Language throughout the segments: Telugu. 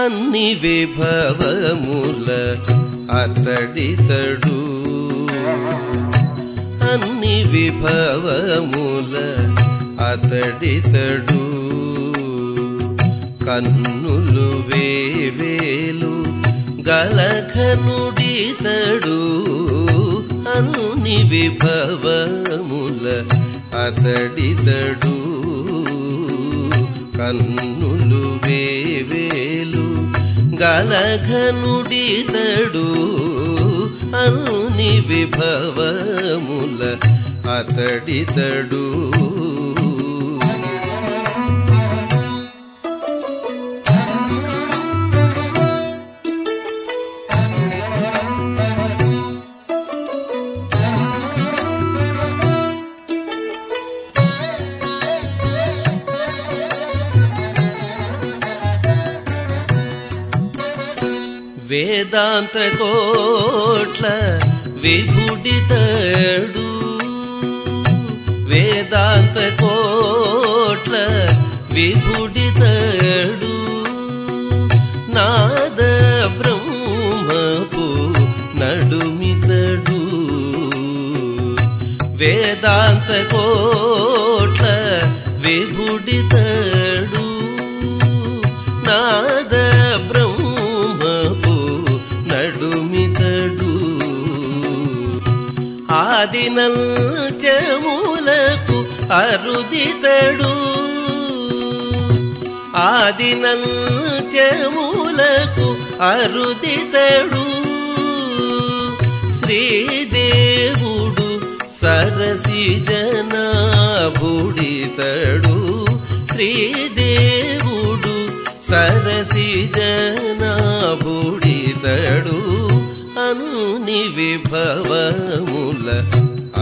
అన్ని విభవముల అతడితడు అన్ని విభవముల అతడితడు కన్నులు వేవేలు గలఘనుడితడు అన్ని విభవముల అతడితడు కన్నులు వేవేలు గలఘనుడితడు అన్ని విభవముల అతడితడు. వేదాంత కోట్ల విభుడితడు. వేదాంత కోట్ల విభుడితడు. నాద బ్రహ్మపు నడుమితడు. వేదాంత కోట్ల విభుడితడు. ఆదినంత్యములకు అరుదితడు. ఆదినంత్యములకు అరుదితడు. శ్రీదేవుడు సరసి జనాభుడితడు. శ్రీదేవుడు సరసి జనాభుడితడు. అనుని విభవముల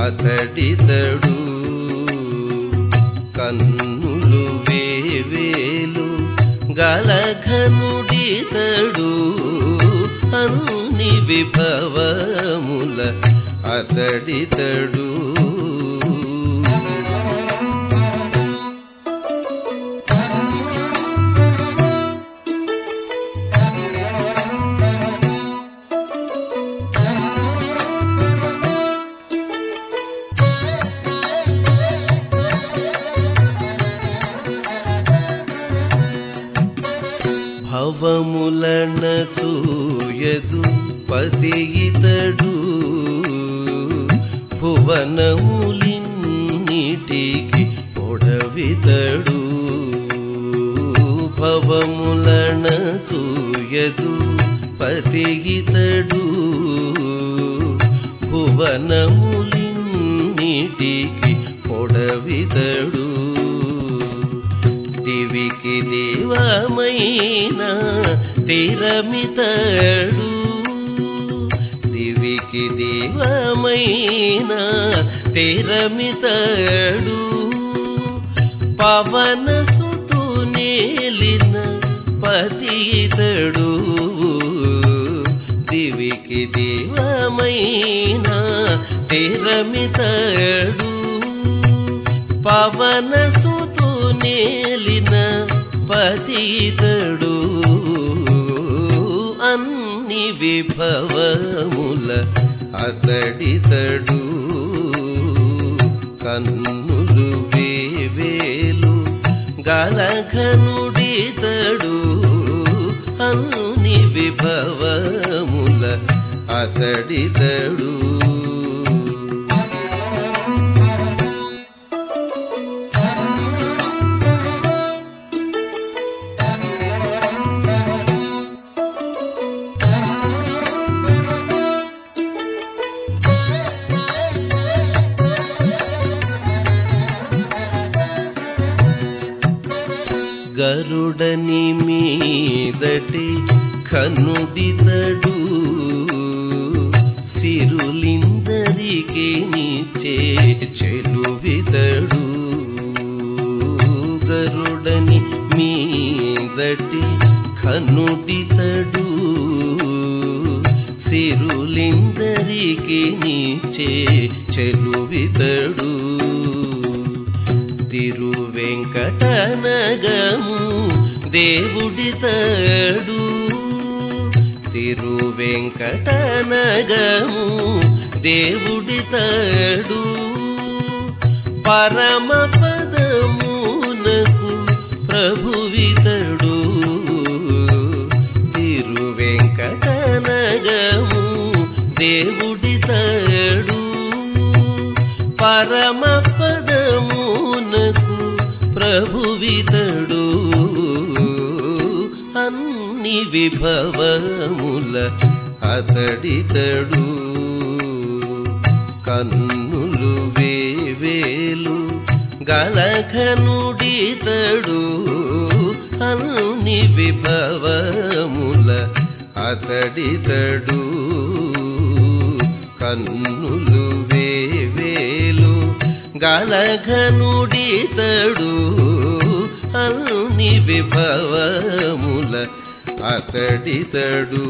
అతడితడు కన్నులు వేవేలు గలఘనుడితడు అన్ని విభవముల అతడితడు భవములన చూయదు పతి ఇతడు. భువనములిన్నిటికి పొడవితడు. భవములన చూయదు పతి ఇతడు. భువనములిన్నిటికి పొడవితడు. దేవమైన తిరమితడు దివికి దేవమైన తిరమితడు పవన సుతు నేలిన పతితడు దివికి దేవమైన తిరమితడు పవన సుతు నేలిన పతితడు. అన్ని విభవముల అతడితడు. కన్నులు వేవేలు గలఘనుడితడు. అన్ని విభవముల అతడితడు. గరుడని మీదటి కనుడితడు సిరులిందరికి నిచ్చే చెలువితడు. గరుడని మీదటి కనుడితడు సిరులిందరికి నిచ్చే చెలువితడు. వెంకటనగము దేవుడి తడు. తిరు వెంకటనగము దేవుడి తడు. పరమ పదమునకు ప్రభువితడు. తిరు వెంకటనగము దేవుడి తడు. పరమ పదమునకు ప్రభువితడు. అన్ని విభవముల అతడితడు. కన్నులు వేవేలు గలఘనుడితడు. అన్ని విభవముల అతడితడు. కన్నులు వే గలఘనుడితడు అన్ని విభవముల అతడితడు